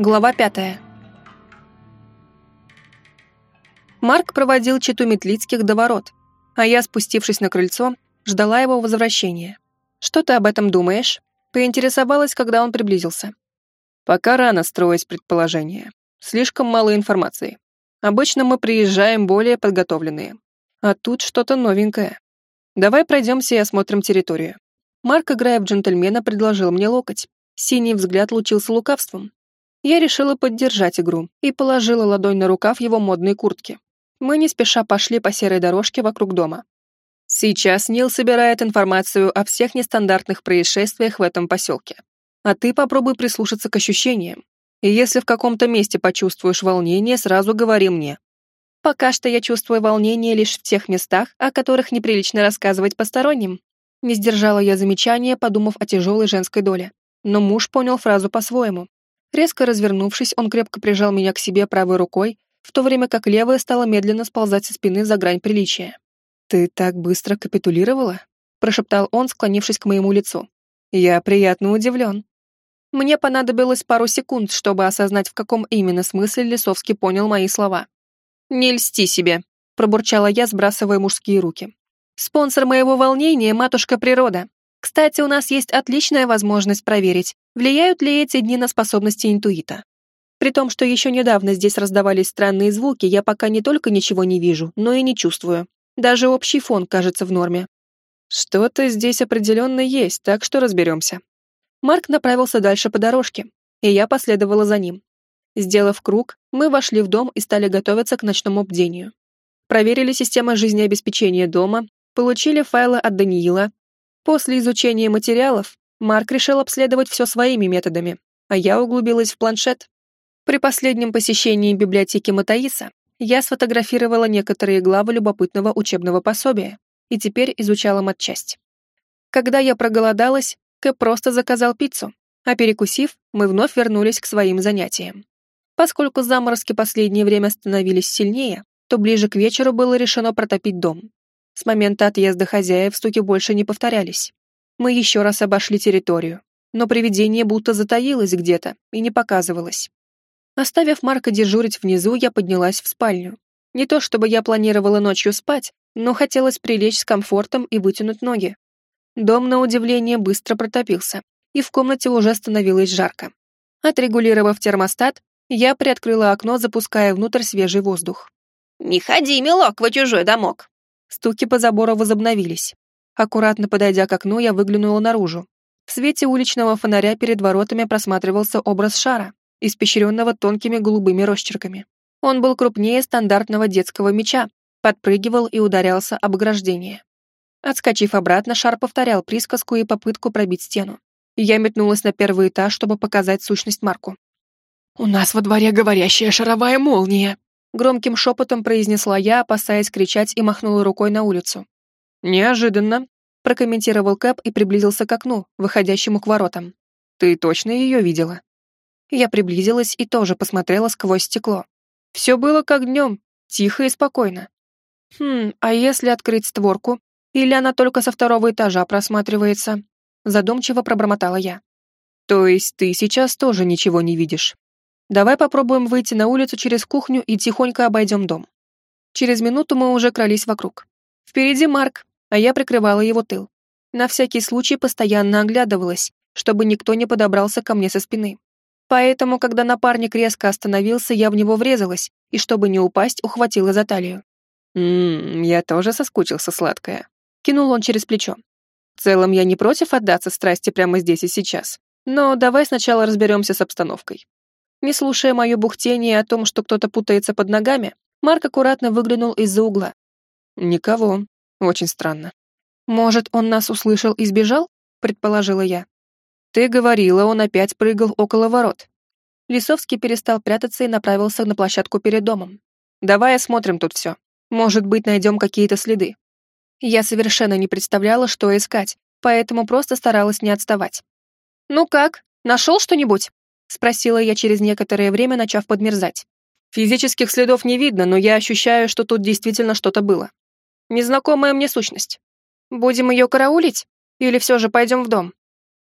Глава пятая. Марк проводил читу Метлицких до ворот, а я, спустившись на крыльцо, ждала его возвращения. «Что ты об этом думаешь?» Поинтересовалась, когда он приблизился. «Пока рано строить предположения. Слишком мало информации. Обычно мы приезжаем более подготовленные. А тут что-то новенькое. Давай пройдемся и осмотрим территорию». Марк, играя в джентльмена, предложил мне локоть. Синий взгляд лучился лукавством. Я решила поддержать игру и положила ладонь на рукав его модной куртки. Мы не спеша пошли по серой дорожке вокруг дома. Сейчас Нил собирает информацию о всех нестандартных происшествиях в этом поселке. А ты попробуй прислушаться к ощущениям. И если в каком-то месте почувствуешь волнение, сразу говори мне. Пока что я чувствую волнение лишь в тех местах, о которых неприлично рассказывать посторонним. Не сдержала я замечания, подумав о тяжелой женской доле. Но муж понял фразу по-своему. Резко развернувшись, он крепко прижал меня к себе правой рукой в то время как левая стала медленно сползать со спины за грань приличия. «Ты так быстро капитулировала?» — прошептал он, склонившись к моему лицу. «Я приятно удивлен». Мне понадобилось пару секунд, чтобы осознать, в каком именно смысле Лисовский понял мои слова. «Не льсти себе», — пробурчала я, сбрасывая мужские руки. «Спонсор моего волнения — матушка природа. Кстати, у нас есть отличная возможность проверить, влияют ли эти дни на способности интуита. При том, что еще недавно здесь раздавались странные звуки, я пока не только ничего не вижу, но и не чувствую. Даже общий фон кажется в норме. Что-то здесь определенно есть, так что разберемся. Марк направился дальше по дорожке, и я последовала за ним. Сделав круг, мы вошли в дом и стали готовиться к ночному бдению. Проверили систему жизнеобеспечения дома, получили файлы от Даниила. После изучения материалов Марк решил обследовать все своими методами, а я углубилась в планшет. При последнем посещении библиотеки Матаиса я сфотографировала некоторые главы любопытного учебного пособия и теперь изучала матчасть. Когда я проголодалась, Кэп просто заказал пиццу, а перекусив, мы вновь вернулись к своим занятиям. Поскольку заморозки последнее время становились сильнее, то ближе к вечеру было решено протопить дом. С момента отъезда хозяев стуки больше не повторялись. Мы еще раз обошли территорию, но привидение будто затаилось где-то и не показывалось. Оставив Марка дежурить внизу, я поднялась в спальню. Не то чтобы я планировала ночью спать, но хотелось прилечь с комфортом и вытянуть ноги. Дом, на удивление, быстро протопился, и в комнате уже становилось жарко. Отрегулировав термостат, я приоткрыла окно, запуская внутрь свежий воздух. «Не ходи, милок, во чужой домок!» Стуки по забору возобновились. Аккуратно подойдя к окну, я выглянула наружу. В свете уличного фонаря перед воротами просматривался образ шара испещренного тонкими голубыми росчерками. Он был крупнее стандартного детского мяча, подпрыгивал и ударялся об ограждение. Отскочив обратно, шар повторял присказку и попытку пробить стену. Я метнулась на первый этаж, чтобы показать сущность Марку. «У нас во дворе говорящая шаровая молния!» Громким шепотом произнесла я, опасаясь кричать, и махнула рукой на улицу. «Неожиданно», — прокомментировал Кэп и приблизился к окну, выходящему к воротам. «Ты точно ее видела?» Я приблизилась и тоже посмотрела сквозь стекло. Все было как днем, тихо и спокойно. Хм, а если открыть створку? Или она только со второго этажа просматривается? Задумчиво пробормотала я. То есть ты сейчас тоже ничего не видишь? Давай попробуем выйти на улицу через кухню и тихонько обойдем дом. Через минуту мы уже крались вокруг. Впереди Марк, а я прикрывала его тыл. На всякий случай постоянно оглядывалась, чтобы никто не подобрался ко мне со спины. Поэтому, когда напарник резко остановился, я в него врезалась и, чтобы не упасть, ухватила за талию. «Ммм, я тоже соскучился, сладкая», — кинул он через плечо. «В целом, я не против отдаться страсти прямо здесь и сейчас. Но давай сначала разберемся с обстановкой». Не слушая мое бухтение о том, что кто-то путается под ногами, Марк аккуратно выглянул из-за угла. «Никого. Очень странно». «Может, он нас услышал и сбежал?» — предположила я. «Ты говорила, он опять прыгал около ворот». Лисовский перестал прятаться и направился на площадку перед домом. «Давай осмотрим тут все. Может быть, найдем какие-то следы». Я совершенно не представляла, что искать, поэтому просто старалась не отставать. «Ну как, нашел что-нибудь?» — спросила я через некоторое время, начав подмерзать. «Физических следов не видно, но я ощущаю, что тут действительно что-то было. Незнакомая мне сущность. Будем ее караулить? Или все же пойдем в дом?»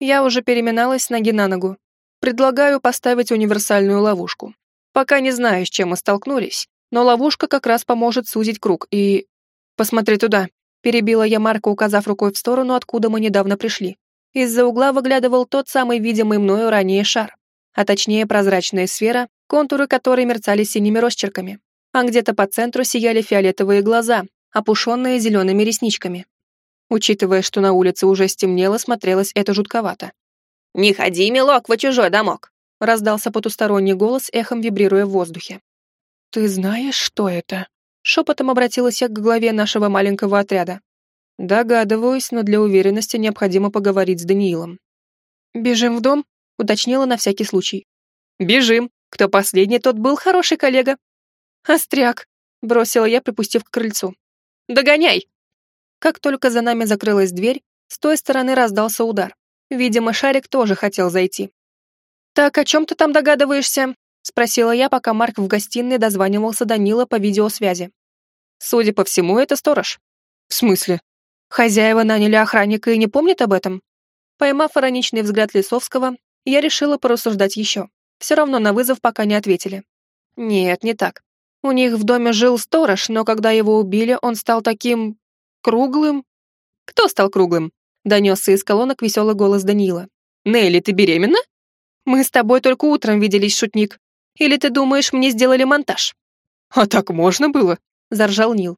Я уже переминалась с ноги на ногу. Предлагаю поставить универсальную ловушку. Пока не знаю, с чем мы столкнулись, но ловушка как раз поможет сузить круг и... Посмотри туда. Перебила я Марка, указав рукой в сторону, откуда мы недавно пришли. Из-за угла выглядывал тот самый видимый мною ранее шар, а точнее прозрачная сфера, контуры которой мерцали синими росчерками, а где-то по центру сияли фиолетовые глаза, опушенные зелеными ресничками. Учитывая, что на улице уже стемнело, смотрелось это жутковато. «Не ходи, милок, во чужой домок!» раздался потусторонний голос, эхом вибрируя в воздухе. «Ты знаешь, что это?» Шепотом обратилась я к главе нашего маленького отряда. Догадываюсь, но для уверенности необходимо поговорить с Даниилом. «Бежим в дом?» — уточнила на всякий случай. «Бежим. Кто последний, тот был хороший коллега». «Остряк!» — бросила я, припустив к крыльцу. «Догоняй!» Как только за нами закрылась дверь, с той стороны раздался удар. Видимо, Шарик тоже хотел зайти. «Так, о чем ты там догадываешься?» — спросила я, пока Марк в гостиной дозванивался Данила по видеосвязи. «Судя по всему, это сторож». «В смысле?» «Хозяева наняли охранника и не помнят об этом?» Поймав ироничный взгляд Лисовского, я решила порассуждать еще. Все равно на вызов пока не ответили. Нет, не так. У них в доме жил сторож, но когда его убили, он стал таким... круглым. Кто стал круглым? Донесся из колонок веселый голос Данила. Нелли, ты беременна? Мы с тобой только утром виделись, шутник. Или ты думаешь, мне сделали монтаж?» «А так можно было?» — заржал Нил.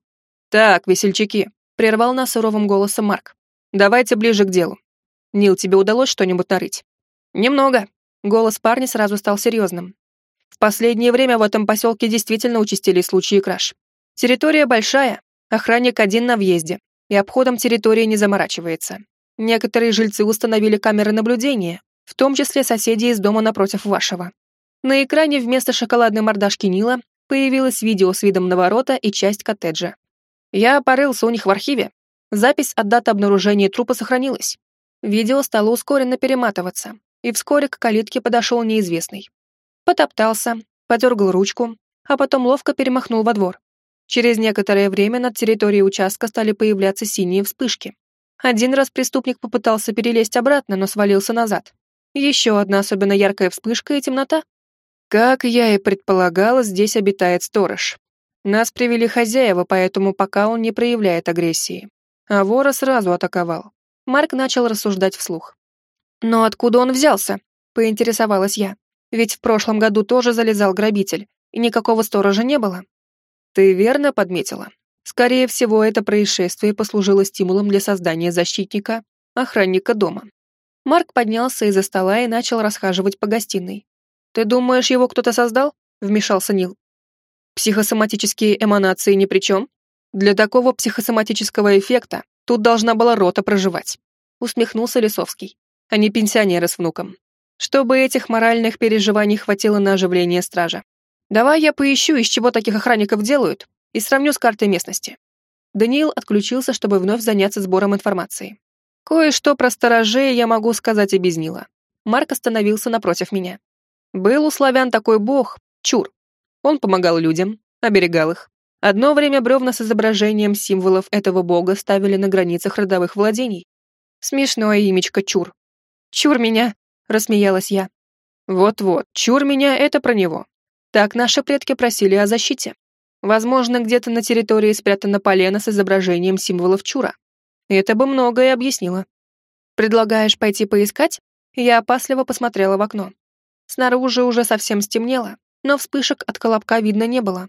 «Так, весельчаки», — прервал нас суровым голосом Марк. «Давайте ближе к делу. Нил, тебе удалось что-нибудь нарыть?» «Немного». Голос парня сразу стал серьезным. В последнее время в этом поселке действительно участились случаи краж. Территория большая, охранник один на въезде, и обходом территории не заморачивается. Некоторые жильцы установили камеры наблюдения, в том числе соседи из дома напротив вашего. На экране вместо шоколадной мордашки Нила появилось видео с видом на ворота и часть коттеджа. Я порылся у них в архиве. Запись от даты обнаружения трупа сохранилась. Видео стало ускоренно перематываться, и вскоре к калитке подошел неизвестный. Потоптался, подергал ручку, а потом ловко перемахнул во двор. Через некоторое время над территорией участка стали появляться синие вспышки. Один раз преступник попытался перелезть обратно, но свалился назад. Еще одна особенно яркая вспышка и темнота. Как я и предполагала, здесь обитает сторож. Нас привели хозяева, поэтому пока он не проявляет агрессии. А вора сразу атаковал. Марк начал рассуждать вслух. «Но откуда он взялся?» — поинтересовалась я. «Ведь в прошлом году тоже залезал грабитель, и никакого сторожа не было». «Ты верно подметила. Скорее всего, это происшествие послужило стимулом для создания защитника, охранника дома. Марк поднялся из-за стола и начал расхаживать по гостиной. «Ты думаешь, его кто-то создал?» — вмешался Нил. «Психосоматические эманации ни при чем. Для такого психосоматического эффекта тут должна была рота проживать», — усмехнулся Лисовский, а не пенсионеры с внуком. «Чтобы этих моральных переживаний хватило на оживление стража. Давай я поищу, из чего таких охранников делают, и сравню с картой местности». Даниил отключился, чтобы вновь заняться сбором информации. Кое-что про сторожей я могу сказать и без Нила. Марк остановился напротив меня. Был у славян такой бог, Чур. Он помогал людям, оберегал их. Одно время бревна с изображением символов этого бога ставили на границах родовых владений. Смешное имечко Чур. «Чур меня!» — рассмеялась я. «Вот-вот, чур меня — это про него. Так наши предки просили о защите. Возможно, где-то на территории спрятано полено с изображением символов Чура. Это бы многое объяснило. Предлагаешь пойти поискать? Я опасливо посмотрела в окно. Снаружи уже совсем стемнело, но вспышек от колобка видно не было.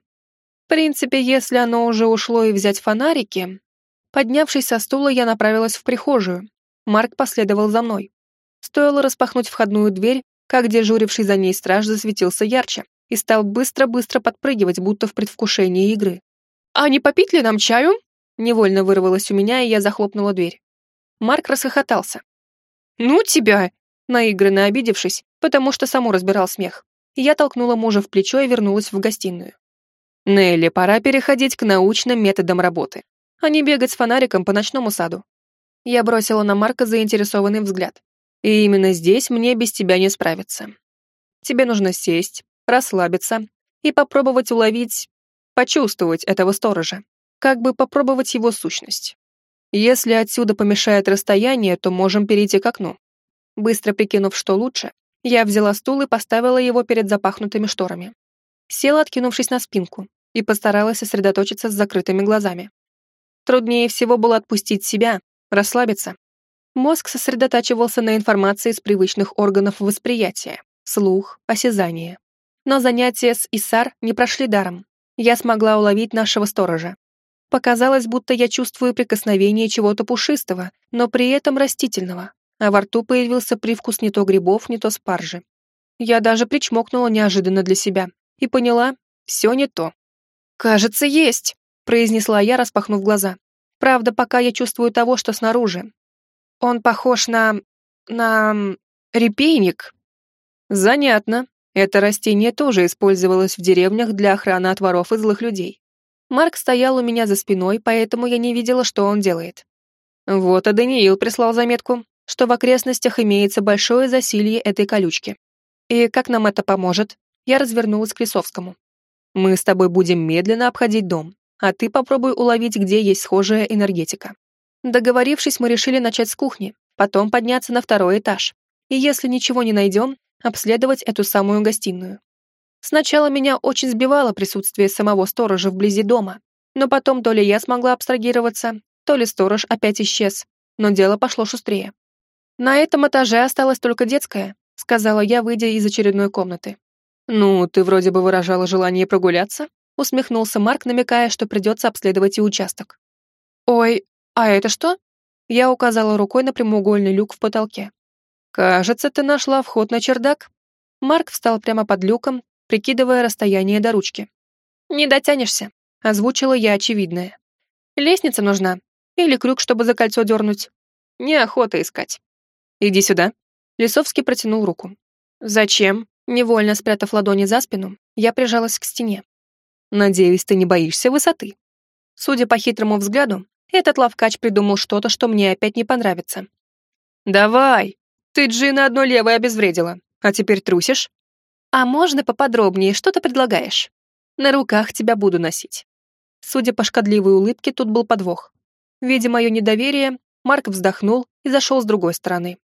В принципе, если оно уже ушло и взять фонарики... Поднявшись со стула, я направилась в прихожую. Марк последовал за мной. Стоило распахнуть входную дверь, как дежуривший за ней страж засветился ярче и стал быстро-быстро подпрыгивать, будто в предвкушении игры. «А не попить ли нам чаю?» Невольно вырвалось у меня, и я захлопнула дверь. Марк расхохотался. «Ну тебя!» Наигранно обидевшись, потому что саму разбирал смех. Я толкнула мужа в плечо и вернулась в гостиную. «Нелли, пора переходить к научным методам работы, а не бегать с фонариком по ночному саду». Я бросила на Марка заинтересованный взгляд. «И именно здесь мне без тебя не справиться. Тебе нужно сесть, расслабиться и попробовать уловить, почувствовать этого сторожа как бы попробовать его сущность. Если отсюда помешает расстояние, то можем перейти к окну. Быстро прикинув, что лучше, Я взяла стул и поставила его перед запахнутыми шторами. Села, откинувшись на спинку, и постаралась сосредоточиться с закрытыми глазами. Труднее всего было отпустить себя, расслабиться. Мозг сосредотачивался на информации с привычных органов восприятия, слух, осязание. Но занятия с Исар не прошли даром. Я смогла уловить нашего сторожа. Показалось, будто я чувствую прикосновение чего-то пушистого, но при этом растительного, а во рту появился привкус не то грибов, не то спаржи. Я даже причмокнула неожиданно для себя и поняла, все не то. «Кажется, есть», — произнесла я, распахнув глаза. «Правда, пока я чувствую того, что снаружи. Он похож на... на... репейник». «Занятно. Это растение тоже использовалось в деревнях для охраны от воров и злых людей. Марк стоял у меня за спиной, поэтому я не видела, что он делает. Вот и Даниил прислал заметку, что в окрестностях имеется большое засилье этой колючки. И как нам это поможет? Я развернулась к Лисовскому. Мы с тобой будем медленно обходить дом, а ты попробуй уловить, где есть схожая энергетика. Договорившись, мы решили начать с кухни, потом подняться на второй этаж. И если ничего не найдем, обследовать эту самую гостиную. Сначала меня очень сбивало присутствие самого сторожа вблизи дома, но потом то ли я смогла абстрагироваться, то ли сторож опять исчез, но дело пошло шустрее. «На этом этаже осталась только детская», — сказала я, выйдя из очередной комнаты. «Ну, ты вроде бы выражала желание прогуляться», — усмехнулся Марк, намекая, что придется обследовать и участок. «Ой, а это что?» Я указала рукой на прямоугольный люк в потолке. «Кажется, ты нашла вход на чердак». Марк встал прямо под люком, прикидывая расстояние до ручки. «Не дотянешься», — озвучила я очевидное. «Лестница нужна. Или крюк, чтобы за кольцо дернуть. Неохота искать. Иди сюда». Лисовский протянул руку. «Зачем?» Невольно спрятав ладони за спину, я прижалась к стене. «Надеюсь, ты не боишься высоты». Судя по хитрому взгляду, этот лавкач придумал что-то, что мне опять не понравится. «Давай! Ты Джина одно левое обезвредила, а теперь трусишь?» «А можно поподробнее, что ты предлагаешь? На руках тебя буду носить». Судя по шкодливой улыбке, тут был подвох. Видя мое недоверие, Марк вздохнул и зашел с другой стороны.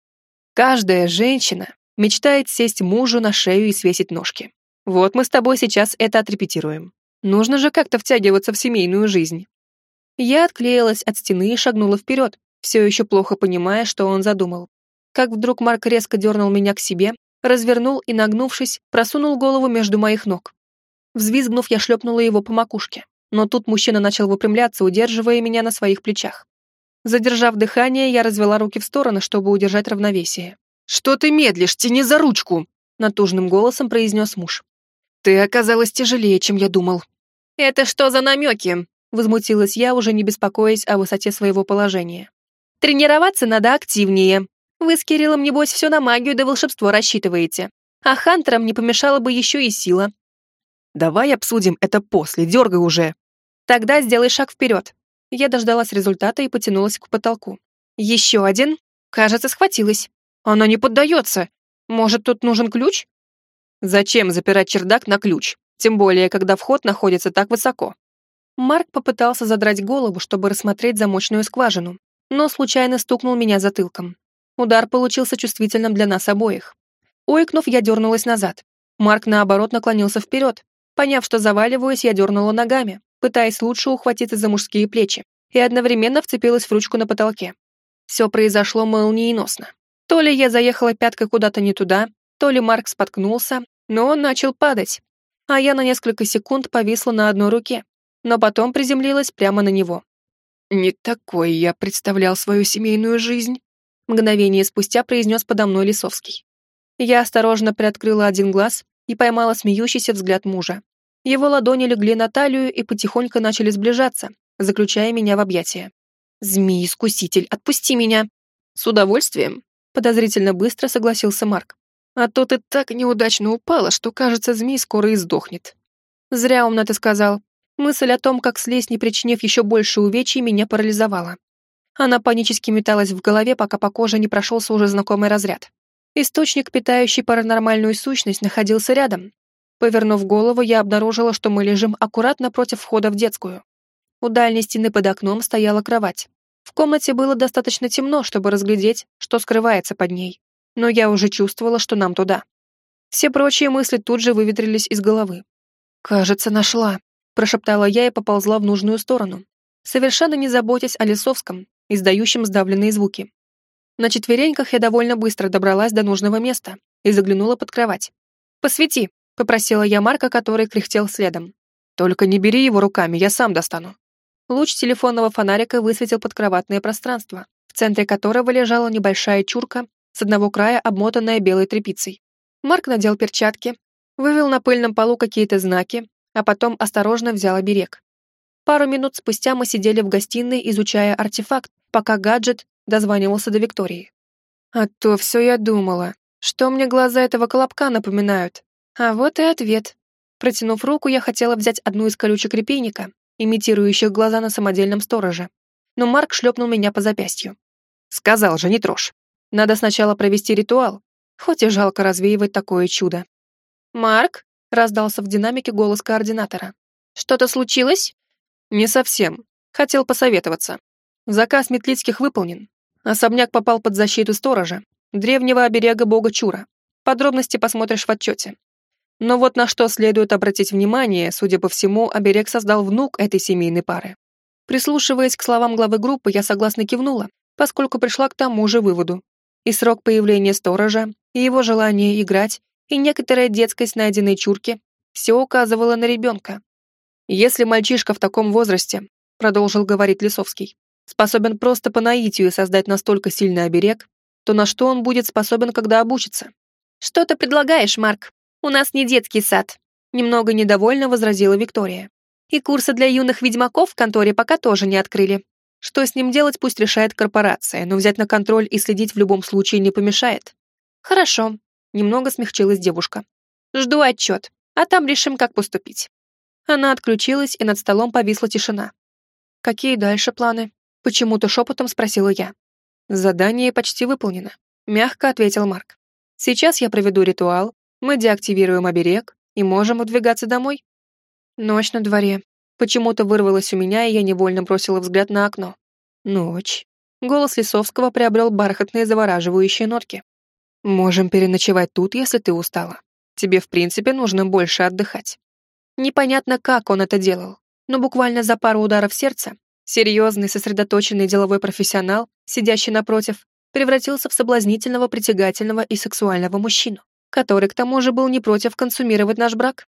«Каждая женщина мечтает сесть мужу на шею и свесить ножки. Вот мы с тобой сейчас это отрепетируем. Нужно же как-то втягиваться в семейную жизнь». Я отклеилась от стены и шагнула вперед, все еще плохо понимая, что он задумал. Как вдруг Марк резко дернул меня к себе, развернул и, нагнувшись, просунул голову между моих ног. Взвизгнув, я шлепнула его по макушке, но тут мужчина начал выпрямляться, удерживая меня на своих плечах. Задержав дыхание, я развела руки в стороны, чтобы удержать равновесие. «Что ты медлишь? Тяни за ручку!» натужным голосом произнес муж. «Ты оказалась тяжелее, чем я думал». «Это что за намеки?» Возмутилась я, уже не беспокоясь о высоте своего положения. «Тренироваться надо активнее. Вы с Кириллом, небось, все на магию да волшебство рассчитываете. А Хантерам не помешала бы еще и сила. Давай обсудим это после, дергай уже. Тогда сделай шаг вперед. Я дождалась результата и потянулась к потолку. Еще один. Кажется, схватилась. Она не поддается. Может, тут нужен ключ? Зачем запирать чердак на ключ? Тем более, когда вход находится так высоко. Марк попытался задрать голову, чтобы рассмотреть замочную скважину, но случайно стукнул меня затылком. Удар получился чувствительным для нас обоих. Ойкнув, я дернулась назад. Марк, наоборот, наклонился вперед. Поняв, что заваливаюсь, я дернула ногами, пытаясь лучше ухватиться за мужские плечи, и одновременно вцепилась в ручку на потолке. Все произошло молниеносно. То ли я заехала пяткой куда-то не туда, то ли Марк споткнулся, но он начал падать, а я на несколько секунд повисла на одной руке, но потом приземлилась прямо на него. Не такой я представлял свою семейную жизнь мгновение спустя произнес подо мной Лисовский. Я осторожно приоткрыла один глаз и поймала смеющийся взгляд мужа. Его ладони легли на талию и потихоньку начали сближаться, заключая меня в объятия. «Змей-искуситель, отпусти меня!» «С удовольствием», — подозрительно быстро согласился Марк. «А то ты так неудачно упала, что, кажется, змей скоро и сдохнет». «Зря умно ты сказал. Мысль о том, как слезть, не причинив еще больше увечий, меня парализовала. Она панически металась в голове, пока по коже не прошелся уже знакомый разряд. Источник, питающий паранормальную сущность, находился рядом. Повернув голову, я обнаружила, что мы лежим аккуратно против входа в детскую. У дальней стены под окном стояла кровать. В комнате было достаточно темно, чтобы разглядеть, что скрывается под ней. но я уже чувствовала, что нам туда. Все прочие мысли тут же выветрились из головы. «Кажется, нашла», — прошептала я и поползла в нужную сторону, совершенно не заботясь о Лесовском, издающем сдавленные звуки. На четвереньках я довольно быстро добралась до нужного места и заглянула под кровать. «Посвети», — попросила я Марка, который кряхтел следом. «Только не бери его руками, я сам достану». Луч телефонного фонарика высветил подкроватное пространство, в центре которого лежала небольшая чурка, с одного края обмотанная белой тряпицей. Марк надел перчатки, вывел на пыльном полу какие-то знаки, а потом осторожно взял оберег. Пару минут спустя мы сидели в гостиной, изучая артефакт, пока гаджет дозванивался до Виктории. А то все я думала, что мне глаза этого колобка напоминают. А вот и ответ. Протянув руку, я хотела взять одну из колючек репейника, имитирующих глаза на самодельном стороже. Но Марк шлепнул меня по запястью. Сказал же, не трожь. Надо сначала провести ритуал, хоть и жалко развеивать такое чудо. «Марк?» — раздался в динамике голос координатора. «Что-то случилось?» «Не совсем. Хотел посоветоваться. Заказ Метлицких выполнен. Особняк попал под защиту сторожа, древнего оберега бога Чура. Подробности посмотришь в отчете. Но вот на что следует обратить внимание, судя по всему, оберег создал внук этой семейной пары. Прислушиваясь к словам главы группы, я согласно кивнула, поскольку пришла к тому же выводу. И срок появления сторожа, и его желание играть, и некоторая детскость найденной чурки все указывало на ребенка. Если мальчишка в таком возрасте, продолжил говорить Лисовский, способен просто по наитию создать настолько сильный оберег, то на что он будет способен, когда обучится? Что ты предлагаешь, Марк? У нас не детский сад. Немного недовольно возразила Виктория. И курсы для юных ведьмаков в конторе пока тоже не открыли. Что с ним делать, пусть решает корпорация, но взять на контроль и следить в любом случае не помешает. Хорошо, немного смягчилась девушка. Жду отчет, а там решим, как поступить. Она отключилась, и над столом повисла тишина. Какие дальше планы? Почему-то шепотом спросила я. Задание почти выполнено, мягко ответил Марк. Сейчас я проведу ритуал, мы деактивируем оберег и можем выдвигаться домой. Ночь на дворе. Почему-то вырвалось у меня, и я невольно бросила взгляд на окно. Ночь. Голос Лисовского приобрел бархатные завораживающие нотки. «Можем переночевать тут, если ты устала. Тебе, в принципе, нужно больше отдыхать». Непонятно, как он это делал, но буквально за пару ударов сердца серьезный, сосредоточенный деловой профессионал, сидящий напротив, превратился в соблазнительного, притягательного и сексуального мужчину, который к тому же был не против консумировать наш брак.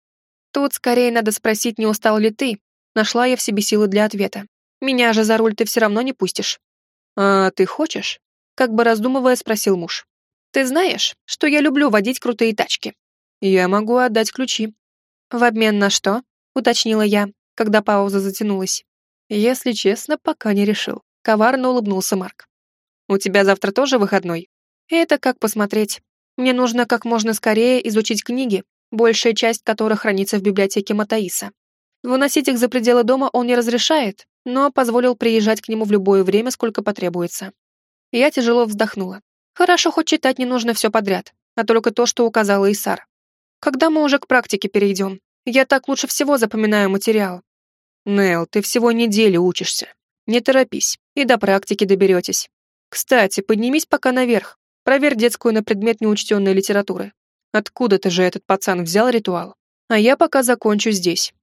Тут скорее надо спросить, не устал ли ты. Нашла я в себе силы для ответа. Меня же за руль ты все равно не пустишь. А ты хочешь? Как бы раздумывая, спросил муж. Ты знаешь, что я люблю водить крутые тачки. Я могу отдать ключи. В обмен на что? Уточнила я, когда пауза затянулась. Если честно, пока не решил. Коварно улыбнулся Марк. У тебя завтра тоже выходной? Это как посмотреть. Мне нужно как можно скорее изучить книги, большая часть которых хранится в библиотеке Матаиса. Выносить их за пределы дома он не разрешает, но позволил приезжать к нему в любое время, сколько потребуется. Я тяжело вздохнула. Хорошо, хоть читать не нужно все подряд, а только то, что указала Исар. Когда мы уже к практике перейдем? Я так лучше всего запоминаю материал. Нел, ты всего неделю учишься. Не торопись, и до практики доберетесь. Кстати, поднимись пока наверх. Проверь детскую на предмет неучтенной литературы. Откуда-то же этот пацан взял ритуал. А я пока закончу здесь.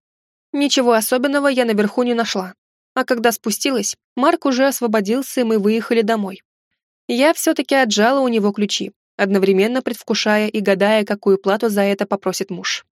Ничего особенного я наверху не нашла. А когда спустилась, Марк уже освободился, и мы выехали домой. Я все-таки отжала у него ключи, одновременно предвкушая и гадая, какую плату за это попросит муж.